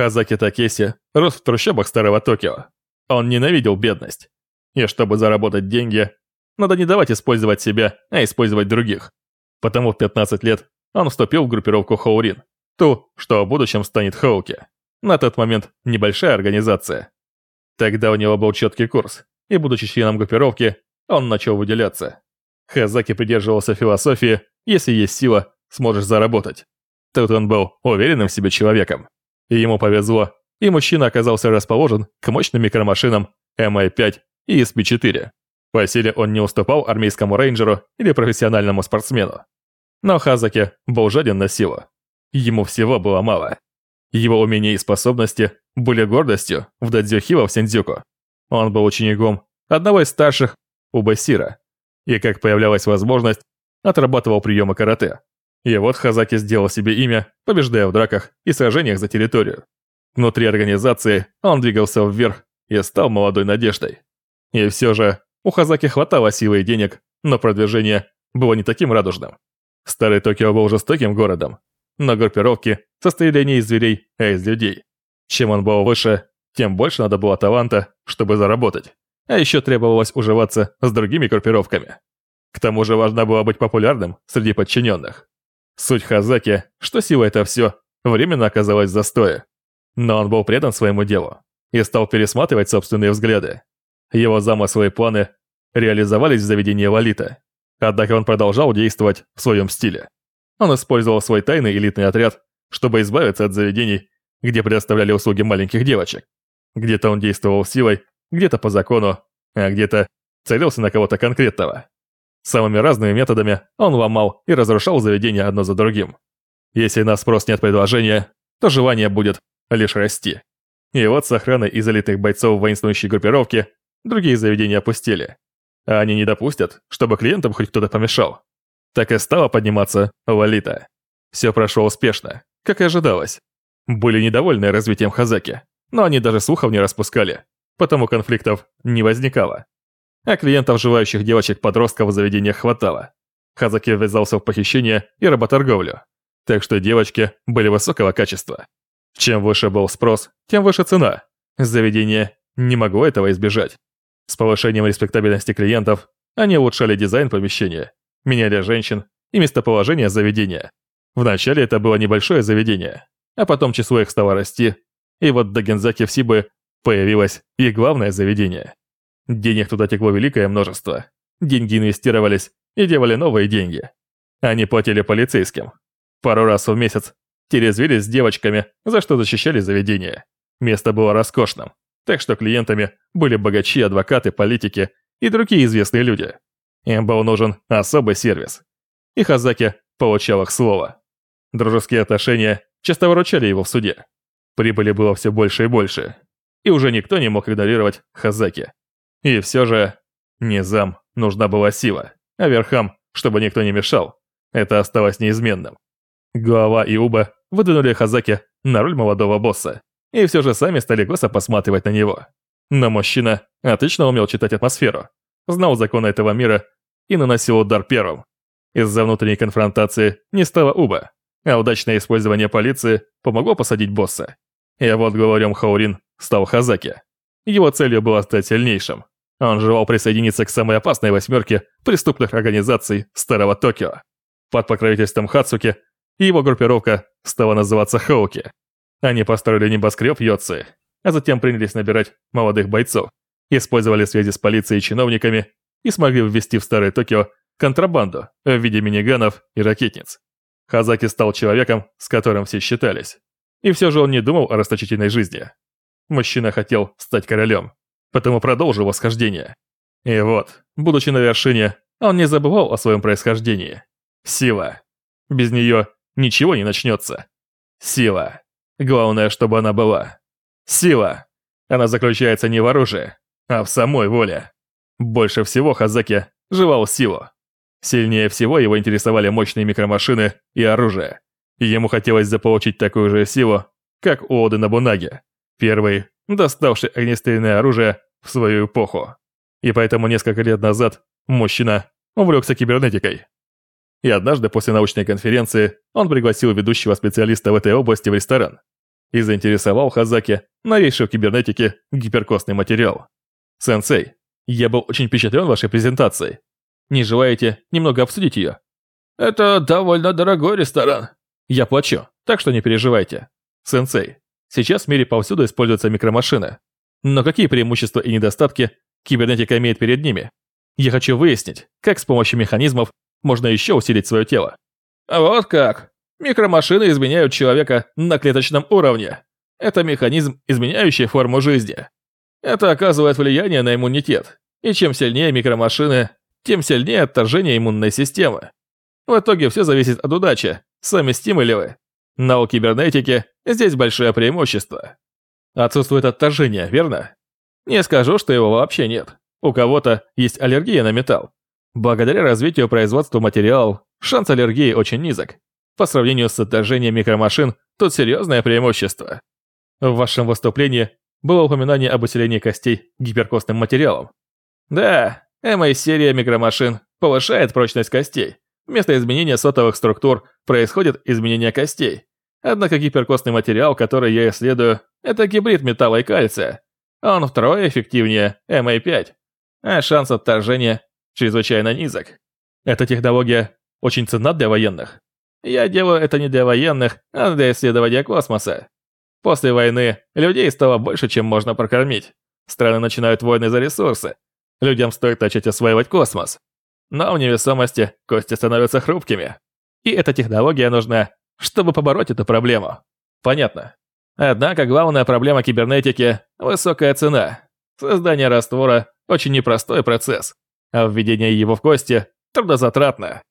Хазаки Такеси рос в трущобах старого Токио. Он ненавидел бедность. И чтобы заработать деньги, надо не давать использовать себя, а использовать других. Потому в 15 лет он вступил в группировку Хоурин, ту, что в будущем станет Хоуки. На тот момент небольшая организация. Тогда у него был четкий курс, и будучи членом группировки, он начал выделяться. Хазаки придерживался философии «если есть сила, сможешь заработать». Тут он был уверенным в себе человеком. И ему повезло, и мужчина оказался расположен к мощным микромашинам MI-5 и SP-4. По силе он не уступал армейскому рейнджеру или профессиональному спортсмену. Но Хазаки был жаден на силу. Ему всего было мало. Его умения и способности были гордостью в Дадзюхива в Синдзюку. Он был учеником одного из старших Убасира, и как появлялась возможность, отрабатывал приемы карате. И вот Хазаки сделал себе имя, побеждая в драках и сражениях за территорию. Внутри организации он двигался вверх и стал молодой надеждой. И все же у Хазаки хватало силы и денег, но продвижение было не таким радужным. Старый Токио был жестоким городом, но группировки состояли не из зверей, а из людей. Чем он был выше, тем больше надо было таланта, чтобы заработать. А еще требовалось уживаться с другими группировками. К тому же важно было быть популярным среди подчиненных. Суть Хазаки, что сила это все, временно оказалась в застое. Но он был предан своему делу и стал пересматривать собственные взгляды. Его замыслы и планы реализовались в заведении Лолита, однако он продолжал действовать в своем стиле. Он использовал свой тайный элитный отряд, чтобы избавиться от заведений, где предоставляли услуги маленьких девочек. Где-то он действовал силой, где-то по закону, а где-то целился на кого-то конкретного. Самыми разными методами он ломал и разрушал заведения одно за другим. Если на спрос нет предложения, то желание будет лишь расти. И вот с охраной из элитных бойцов воинствующей группировки другие заведения опустили. А они не допустят, чтобы клиентам хоть кто-то помешал. Так и стала подниматься Лолита. Все прошло успешно, как и ожидалось. Были недовольны развитием Хазаки, но они даже слухов не распускали, потому конфликтов не возникало. А клиентов, желающих девочек-подростков в заведениях хватало. Хазаки ввязался в похищение и работорговлю, так что девочки были высокого качества. Чем выше был спрос, тем выше цена. Заведение не могло этого избежать. С повышением респектабельности клиентов они улучшали дизайн помещения, меняли женщин и местоположение заведения. Вначале это было небольшое заведение, а потом число их стало расти, и вот до Гензаки в Сибы появилось их главное заведение. Денег туда текло великое множество. Деньги инвестировались и делали новые деньги. Они платили полицейским. Пару раз в месяц терезвились с девочками, за что защищали заведение. Место было роскошным, так что клиентами были богачи, адвокаты, политики и другие известные люди. Им был нужен особый сервис. И Хазаки получал их слово. Дружеские отношения часто выручали его в суде. Прибыли было все больше и больше. И уже никто не мог игнорировать Хазаки. И все же, низам нужна была сила, а верхам, чтобы никто не мешал, это осталось неизменным. Голова и Уба выдвинули Хазаки на роль молодого босса, и все же сами стали косо посматривать на него. Но мужчина отлично умел читать атмосферу, знал законы этого мира и наносил удар первым. Из-за внутренней конфронтации не стало Уба, а удачное использование полиции помогло посадить босса. И вот главарем Хаурин стал Хазаки. Его целью было стать сильнейшим. Он желал присоединиться к самой опасной восьмерке преступных организаций Старого Токио. Под покровительством Хацуки его группировка стала называться Хоуки. Они построили небоскреб Йоци, а затем принялись набирать молодых бойцов, использовали связи с полицией и чиновниками и смогли ввести в Старое Токио контрабанду в виде миниганов и ракетниц. Хазаки стал человеком, с которым все считались. И все же он не думал о расточительной жизни. Мужчина хотел стать королем, потому продолжил восхождение. И вот, будучи на вершине, он не забывал о своем происхождении. Сила. Без нее ничего не начнется. Сила. Главное, чтобы она была. Сила. Она заключается не в оружии, а в самой воле. Больше всего Хазаки желал силу. Сильнее всего его интересовали мощные микромашины и оружие. Ему хотелось заполучить такую же силу, как у Оды Набунаги, первый, доставший огнестрельное оружие в свою эпоху. И поэтому несколько лет назад мужчина увлекся кибернетикой. И однажды после научной конференции он пригласил ведущего специалиста в этой области в ресторан. И заинтересовал Хазаки новейший в кибернетике гиперкостный материал. Сенсей, я был очень впечатлен вашей презентацией. Не желаете немного обсудить ее? Это довольно дорогой ресторан. Я плачу, так что не переживайте. Сенсей, сейчас в мире повсюду используются микромашины. Но какие преимущества и недостатки кибернетика имеет перед ними? Я хочу выяснить, как с помощью механизмов можно еще усилить свое тело. Вот как. Микромашины изменяют человека на клеточном уровне. Это механизм, изменяющий форму жизни. Это оказывает влияние на иммунитет. И чем сильнее микромашины, тем сильнее отторжение иммунной системы. В итоге все зависит от удачи, совместимы ли вы. Но у кибернетики здесь большое преимущество. Отсутствует отторжение, верно? Не скажу, что его вообще нет. У кого-то есть аллергия на металл. Благодаря развитию производства материалов, шанс аллергии очень низок. По сравнению с отторжением микромашин, тут серьезное преимущество. В вашем выступлении было упоминание об усилении костей гиперкостным материалом. Да, MA-серия микромашин повышает прочность костей. Вместо изменения сотовых структур происходит изменение костей. Однако гиперкостный материал, который я исследую, это гибрид металла и кальция. Он втрое эффективнее MA5, а шанс отторжения чрезвычайно низок. Эта технология очень ценна для военных. Я делаю это не для военных, а для исследования космоса. После войны людей стало больше, чем можно прокормить. Страны начинают войны за ресурсы. Людям стоит начать осваивать космос. Но в невесомости кости становятся хрупкими. И эта технология нужна, чтобы побороть эту проблему. Понятно. Однако главная проблема кибернетики – высокая цена. Создание раствора – очень непростой процесс, а введение его в кости – трудозатратно.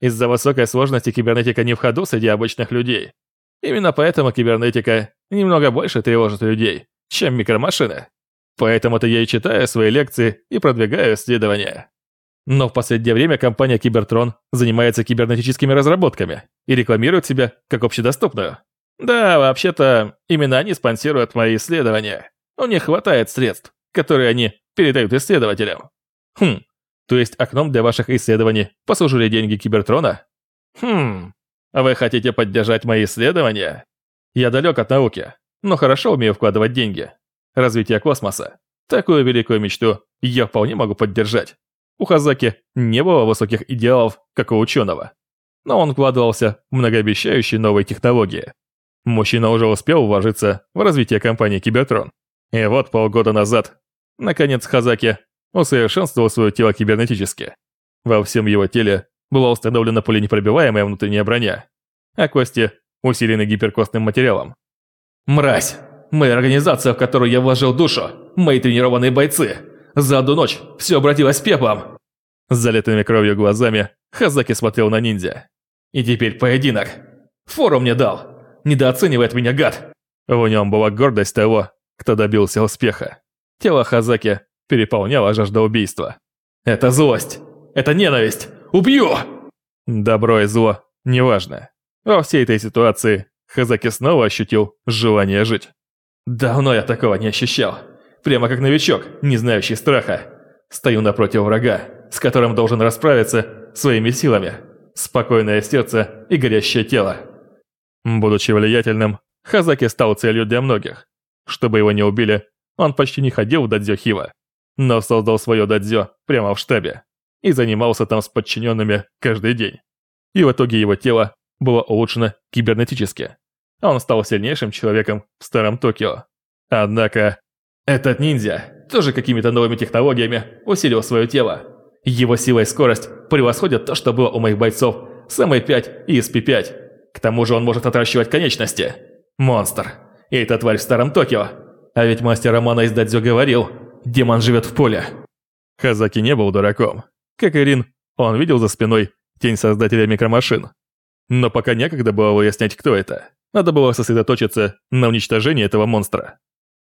Из-за высокой сложности кибернетика не в ходу среди обычных людей. Именно поэтому кибернетика немного больше тревожит людей, чем микромашины. Поэтому-то я и читаю свои лекции и продвигаю исследования. Но в последнее время компания Кибертрон занимается кибернетическими разработками и рекламирует себя как общедоступную. Да, вообще-то, именно они спонсируют мои исследования. У них хватает средств, которые они передают исследователям. Хм, то есть окном для ваших исследований послужили деньги Кибертрона? Хм, а вы хотите поддержать мои исследования? Я далек от науки, но хорошо умею вкладывать деньги. Развитие космоса. Такую великую мечту я вполне могу поддержать. У Хазаки не было высоких идеалов, как у ученого. Но он вкладывался в многообещающие новые технологии. Мужчина уже успел вложиться в развитие компании Кибертрон. И вот полгода назад, наконец Хазаки усовершенствовал свое тело кибернетически. Во всем его теле была установлена пуленепробиваемая внутренняя броня, а кости усилены гиперкостным материалом. «Мразь! Моя организация, в которую я вложил душу, мои тренированные бойцы, за одну ночь все обратилось пеплом!» С залитыми кровью глазами Хазаки смотрел на ниндзя. «И теперь поединок! Фору мне дал! Недооценивает меня гад!» В нем была гордость того, кто добился успеха. Тело Хазаки переполняла жажда убийства. «Это злость! Это ненависть! Убью!» Добро и зло, неважно. Во всей этой ситуации Хазаки снова ощутил желание жить. Давно я такого не ощущал. Прямо как новичок, не знающий страха. Стою напротив врага, с которым должен расправиться своими силами. Спокойное сердце и горящее тело. Будучи влиятельным, Хазаки стал целью для многих. Чтобы его не убили, он почти не ходил в дадзё Хива но создал свое дадзё прямо в штабе и занимался там с подчиненными каждый день. И в итоге его тело было улучшено кибернетически. Он стал сильнейшим человеком в старом Токио. Однако, этот ниндзя тоже какими-то новыми технологиями усилил свое тело. Его сила и скорость превосходят то, что было у моих бойцов с МА-5 и СП-5. К тому же он может отращивать конечности. Монстр. И эта тварь в старом Токио. А ведь мастер Романа из Дадзё говорил, демон живет в поле. Хазаки не был дураком. Как и Рин, он видел за спиной тень создателя микромашин. Но пока некогда было выяснять, кто это. Надо было сосредоточиться на уничтожении этого монстра.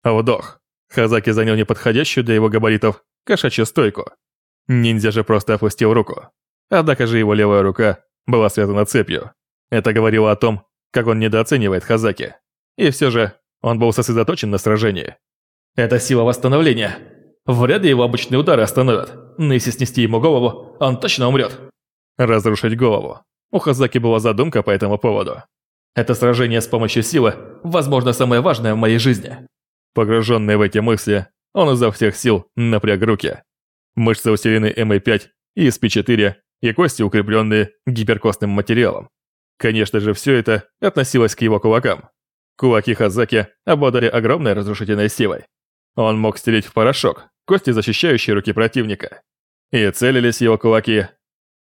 Вдох. Хазаки занял неподходящую для его габаритов кошачью стойку. Ниндзя же просто опустил руку. Однако же его левая рука была связана цепью. Это говорило о том, как он недооценивает Хазаки. И все же он был сосредоточен на сражении. Это сила восстановления. Вряд ли его обычные удары остановят. Но если снести ему голову, он точно умрет. Разрушить голову. У Хазаки была задумка по этому поводу. Это сражение с помощью силы, возможно, самое важное в моей жизни. Погруженный в эти мысли, он изо всех сил напряг руки. Мышцы усилены МА-5 и СП-4, и кости укрепленные гиперкостным материалом. Конечно же, все это относилось к его кулакам. Кулаки Хазаки обладали огромной разрушительной силой. Он мог стереть в порошок кости, защищающие руки противника. И целились его кулаки.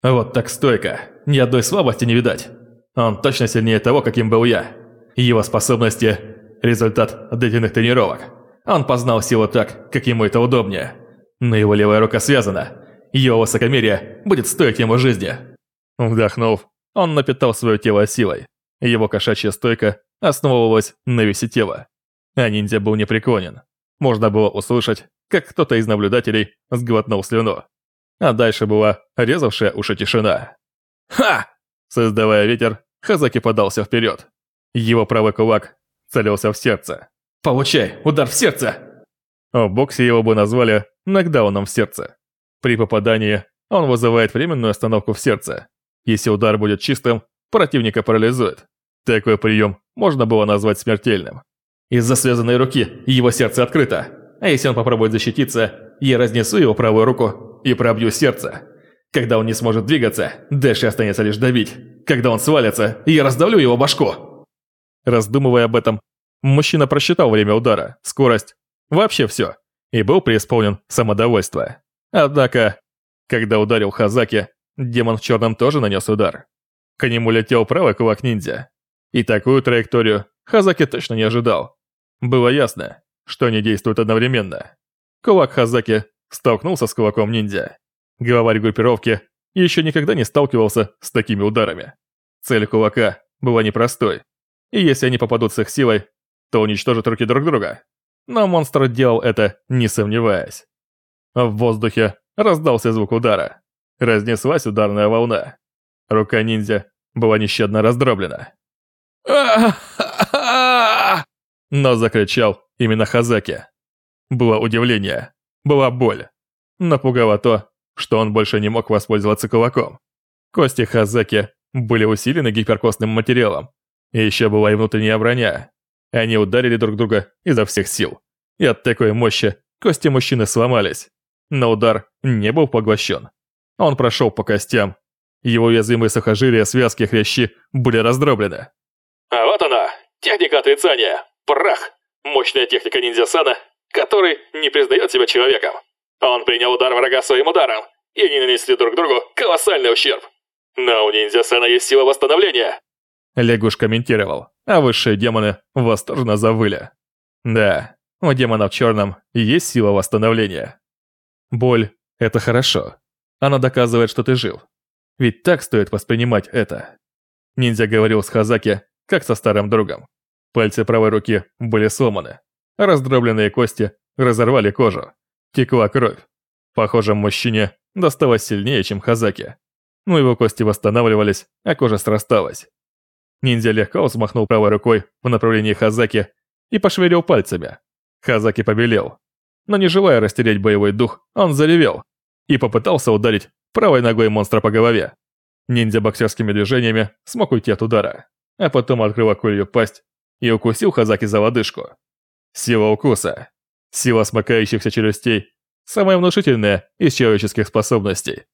Вот так стойко, ни одной слабости не видать. Он точно сильнее того, каким был я. Его способности – результат длительных тренировок. Он познал силу так, как ему это удобнее. Но его левая рука связана. Его высокомерие будет стоить ему жизни. Вдохнув, он напитал свое тело силой. Его кошачья стойка основывалась на весе тела. А ниндзя был непреклонен. Можно было услышать, как кто-то из наблюдателей сглотнул слюну. А дальше была резавшая уши тишина. «Ха!» Создавая ветер, Хазаки подался вперед. Его правый кулак целился в сердце. «Получай! Удар в сердце!» В боксе его бы назвали нокдауном в сердце. При попадании он вызывает временную остановку в сердце. Если удар будет чистым, противника парализует. Такой прием можно было назвать смертельным. Из-за связанной руки его сердце открыто. А если он попробует защититься, я разнесу его правую руку и пробью сердце. Когда он не сможет двигаться, Дэши останется лишь давить. Когда он свалится, я раздавлю его башку. Раздумывая об этом, мужчина просчитал время удара, скорость, вообще все, и был преисполнен самодовольства. Однако, когда ударил Хазаки, демон в черном тоже нанес удар. К нему летел правый кулак ниндзя. И такую траекторию Хазаки точно не ожидал. Было ясно, что они действуют одновременно. Кулак Хазаки столкнулся с кулаком ниндзя. Главарь группировки еще никогда не сталкивался с такими ударами. Цель кулака была непростой, и если они попадут с их силой, то уничтожат руки друг друга. Но монстр делал это, не сомневаясь. В воздухе раздался звук удара. Разнеслась ударная волна. Рука ниндзя была нещадно раздроблена. Но закричал именно Хазаки. Было удивление, была боль. Напугало то, что он больше не мог воспользоваться кулаком. Кости Хазаки были усилены гиперкостным материалом. И еще была и внутренняя броня. Они ударили друг друга изо всех сил. И от такой мощи кости мужчины сломались. Но удар не был поглощен. Он прошел по костям. Его уязвимые сухожилия, связки, хрящи были раздроблены. А вот она, техника отрицания. Прах. Мощная техника ниндзя-сана, который не признает себя человеком. Он принял удар врага своим ударом, и они нанесли друг другу колоссальный ущерб. Но у ниндзя-сана есть сила восстановления. Лягуш комментировал, а высшие демоны восторженно завыли. Да, у демона в черном есть сила восстановления. Боль – это хорошо. Она доказывает, что ты жив. Ведь так стоит воспринимать это. Ниндзя говорил с Хазаки, как со старым другом. Пальцы правой руки были сломаны. Раздробленные кости разорвали кожу. Текла кровь. Похоже, мужчине досталось сильнее, чем Хазаки. Но его кости восстанавливались, а кожа срасталась. Ниндзя легко взмахнул правой рукой в направлении Хазаки и пошевелил пальцами. Хазаки побелел. Но не желая растерять боевой дух, он заревел и попытался ударить правой ногой монстра по голове. Ниндзя боксерскими движениями смог уйти от удара, а потом открыл акулью пасть и укусил Хазаки за лодыжку. Сила укуса. Сила смыкающихся челюстей – самая внушительная из человеческих способностей.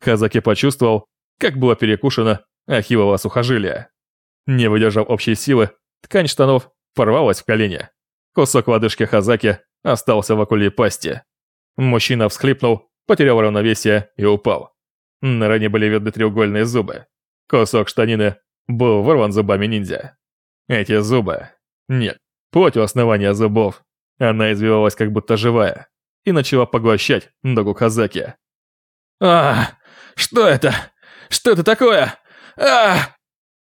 Хазаки почувствовал, как было перекушено ахиллово сухожилие. Не выдержав общей силы, ткань штанов порвалась в колени. Кусок лодыжки Хазаки остался в акуле пасти. Мужчина всхлипнул, потерял равновесие и упал. На ране были видны треугольные зубы. Кусок штанины был вырван зубами ниндзя. Эти зубы... Нет, плоть у основания зубов она извивалась как будто живая и начала поглощать ногу Казаки. а Что это? Что это такое? а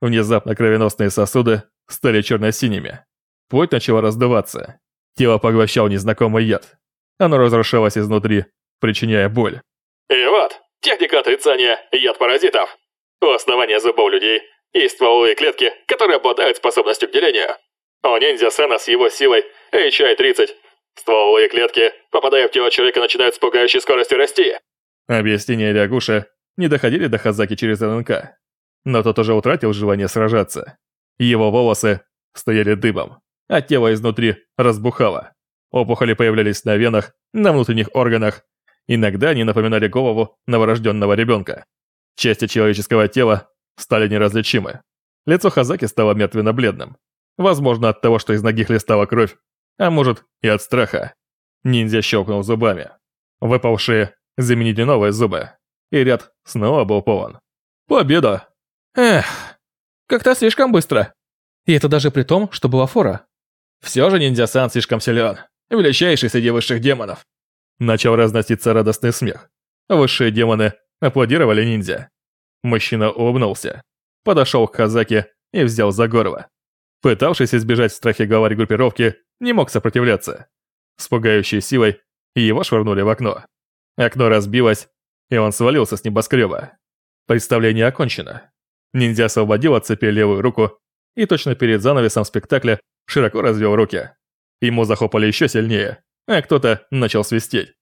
Внезапно кровеносные сосуды стали черно-синими. Плоть начала раздуваться. Тело поглощал незнакомый яд. Оно разрушалось изнутри, причиняя боль. И вот, техника отрицания яд паразитов. У основания зубов людей есть стволовые клетки, которые обладают способностью к делению. У ниндзя Сэна с его силой HI-30. Стволовые клетки, попадая в тело человека, начинают с пугающей скоростью расти. Объяснения Лягуша не доходили до Хазаки через РНК. Но тот уже утратил желание сражаться. Его волосы стояли дыбом, а тело изнутри разбухало. Опухоли появлялись на венах, на внутренних органах. Иногда они напоминали голову новорожденного ребенка. Части человеческого тела стали неразличимы. Лицо Хазаки стало мертвенно-бледным. Возможно, от того, что из ноги хлестала кровь, а может и от страха. Ниндзя щелкнул зубами. Выпавшие заменили новые зубы. И ряд снова был полон. Победа! Эх, как-то слишком быстро. И это даже при том, что была фора. Все же ниндзя-сан слишком силен. Величайший среди высших демонов. Начал разноситься радостный смех. Высшие демоны аплодировали ниндзя. Мужчина улыбнулся, подошел к Хазаке и взял за горло. Пытавшись избежать в страхе главарь группировки, не мог сопротивляться. С пугающей силой его швырнули в окно. Окно разбилось, и он свалился с небоскреба. Представление окончено. Ниндзя освободил от цепи левую руку и точно перед занавесом спектакля широко развел руки. Ему захлопали еще сильнее, а кто-то начал свистеть.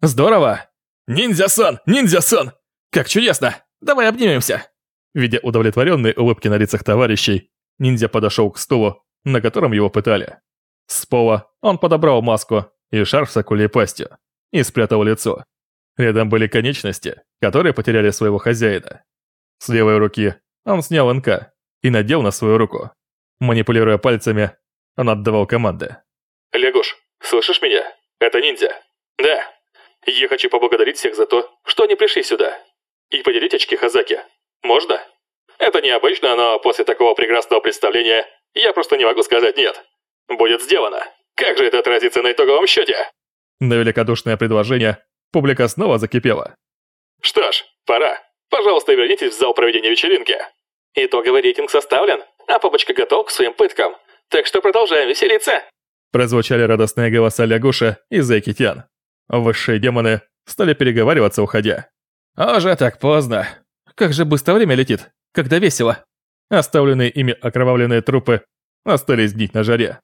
«Здорово! Ниндзя-сан! Ниндзя-сан! Как чудесно! Давай обнимемся!» Видя удовлетворенные улыбки на лицах товарищей, ниндзя подошел к стулу, на котором его пытали. С пола он подобрал маску и шарф с акулей пастью и спрятал лицо. Рядом были конечности, которые потеряли своего хозяина. С левой руки он снял НК и надел на свою руку. Манипулируя пальцами, он отдавал команды. «Лягуш, слышишь меня? Это ниндзя». «Да. Я хочу поблагодарить всех за то, что они пришли сюда. И поделить очки Хазаки. Можно? Это необычно, но после такого прекрасного представления я просто не могу сказать «нет». Будет сделано. Как же это отразится на итоговом счете?» На великодушное предложение публика снова закипела. «Что ж, пора. Пожалуйста, вернитесь в зал проведения вечеринки. Итоговый рейтинг составлен, а папочка готов к своим пыткам. Так что продолжаем веселиться!» Прозвучали радостные голоса Лягуша и Зайкитян. Высшие демоны стали переговариваться, уходя. «Уже так поздно. Как же быстро время летит, когда весело!» Оставленные ими окровавленные трупы остались гнить на жаре.